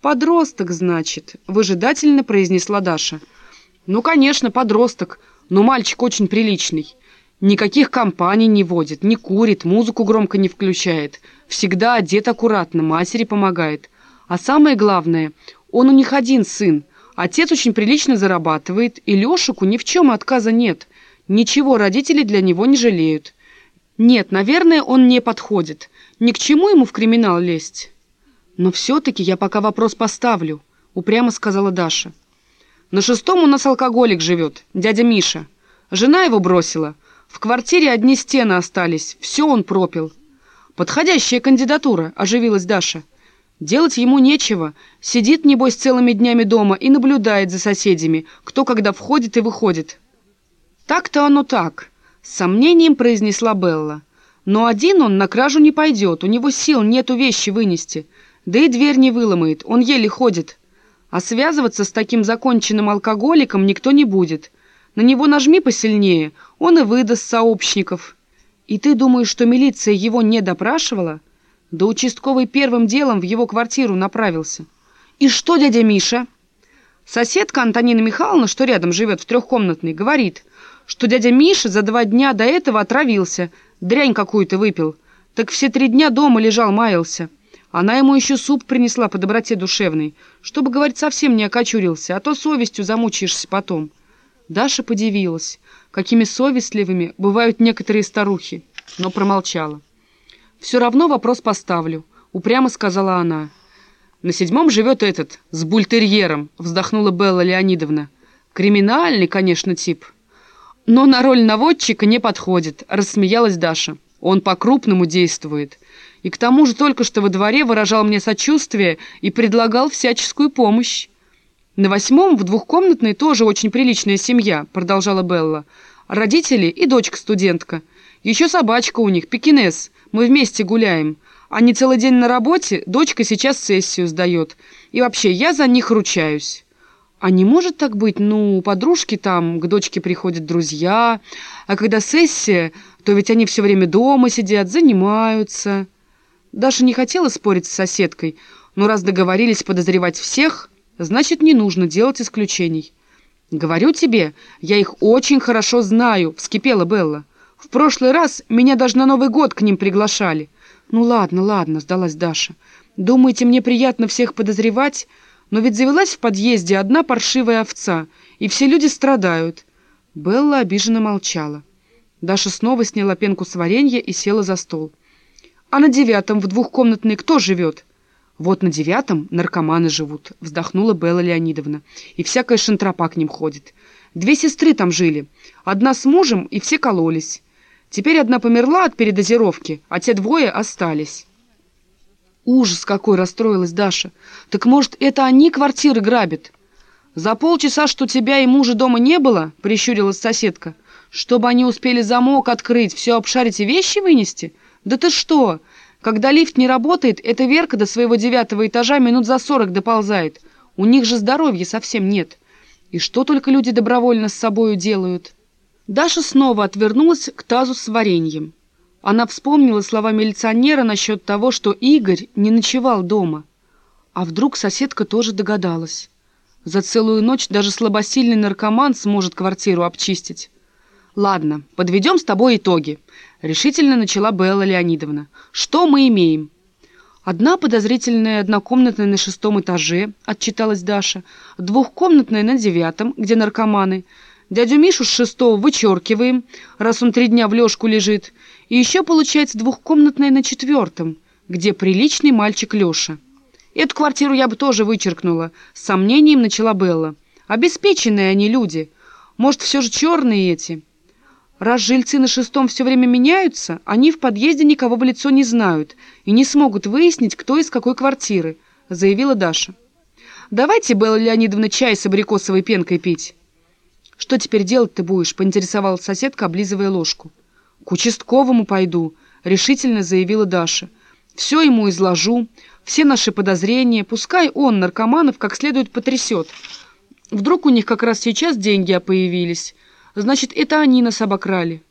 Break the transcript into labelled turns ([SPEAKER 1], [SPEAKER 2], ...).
[SPEAKER 1] «Подросток, значит», — выжидательно произнесла Даша. «Ну, конечно, подросток, но мальчик очень приличный. Никаких компаний не водит, не курит, музыку громко не включает. Всегда одет аккуратно, матери помогает. А самое главное, он у них один сын. Отец очень прилично зарабатывает, и Лешику ни в чем отказа нет. Ничего родители для него не жалеют. Нет, наверное, он не подходит. Ни к чему ему в криминал лезть». «Но все-таки я пока вопрос поставлю», — упрямо сказала Даша. «На шестом у нас алкоголик живет, дядя Миша. Жена его бросила. В квартире одни стены остались, все он пропил». «Подходящая кандидатура», — оживилась Даша. «Делать ему нечего. Сидит, небось, целыми днями дома и наблюдает за соседями, кто когда входит и выходит». «Так-то оно так», — с сомнением произнесла Белла. «Но один он на кражу не пойдет, у него сил нету вещи вынести». Да и дверь не выломает, он еле ходит. А связываться с таким законченным алкоголиком никто не будет. На него нажми посильнее, он и выдаст сообщников. И ты думаешь, что милиция его не допрашивала? Да участковый первым делом в его квартиру направился. И что, дядя Миша? Соседка Антонина Михайловна, что рядом живет в трехкомнатной, говорит, что дядя Миша за два дня до этого отравился, дрянь какую-то выпил. Так все три дня дома лежал, маялся. Она ему еще суп принесла по доброте душевной, чтобы, говорит, совсем не окочурился, а то совестью замучаешься потом. Даша подивилась, какими совестливыми бывают некоторые старухи, но промолчала. «Все равно вопрос поставлю», — упрямо сказала она. «На седьмом живет этот, с бультерьером», — вздохнула Белла Леонидовна. «Криминальный, конечно, тип». «Но на роль наводчика не подходит», — рассмеялась Даша. «Он по-крупному действует». И к тому же только что во дворе выражал мне сочувствие и предлагал всяческую помощь. «На восьмом в двухкомнатной тоже очень приличная семья», — продолжала Белла. «Родители и дочка-студентка. Еще собачка у них, пекинес. Мы вместе гуляем. Они целый день на работе, дочка сейчас сессию сдает. И вообще, я за них ручаюсь». «А не может так быть? Ну, подружки там, к дочке приходят друзья, а когда сессия, то ведь они все время дома сидят, занимаются». Даша не хотела спорить с соседкой, но раз договорились подозревать всех, значит, не нужно делать исключений. «Говорю тебе, я их очень хорошо знаю», — вскипела Белла. «В прошлый раз меня даже на Новый год к ним приглашали». «Ну ладно, ладно», — сдалась Даша. «Думаете, мне приятно всех подозревать? Но ведь завелась в подъезде одна паршивая овца, и все люди страдают». Белла обиженно молчала. Даша снова сняла пенку с варенья и села за стол. А на девятом в двухкомнатной кто живет? Вот на девятом наркоманы живут, вздохнула Белла Леонидовна. И всякая шантропа к ним ходит. Две сестры там жили. Одна с мужем, и все кололись. Теперь одна померла от передозировки, а те двое остались. Ужас какой расстроилась Даша. Так может, это они квартиры грабят? За полчаса, что тебя и мужа дома не было, прищурилась соседка, чтобы они успели замок открыть, все обшарить и вещи вынести — «Да ты что? Когда лифт не работает, эта Верка до своего девятого этажа минут за сорок доползает. У них же здоровья совсем нет. И что только люди добровольно с собою делают?» Даша снова отвернулась к тазу с вареньем. Она вспомнила слова милиционера насчет того, что Игорь не ночевал дома. А вдруг соседка тоже догадалась. За целую ночь даже слабосильный наркоман сможет квартиру обчистить. «Ладно, подведем с тобой итоги», — решительно начала Белла Леонидовна. «Что мы имеем?» «Одна подозрительная однокомнатная на шестом этаже», — отчиталась Даша, «двухкомнатная на девятом, где наркоманы. Дядю Мишу с шестого вычеркиваем, раз он три дня в лёжку лежит. И еще получается двухкомнатная на четвертом, где приличный мальчик Леша. Эту квартиру я бы тоже вычеркнула», — с сомнением начала Белла. «Обеспеченные они люди. Может, все же черные эти?» Раз жильцы на шестом все время меняются, они в подъезде никого в лицо не знают и не смогут выяснить, кто из какой квартиры», — заявила Даша. «Давайте, Белла Леонидовна, чай с абрикосовой пенкой пить». «Что теперь делать ты будешь?» — поинтересовалась соседка, облизывая ложку. «К участковому пойду», — решительно заявила Даша. «Все ему изложу, все наши подозрения, пускай он, наркоманов, как следует потрясет. Вдруг у них как раз сейчас деньги появились». Значит, это они нас обокрали.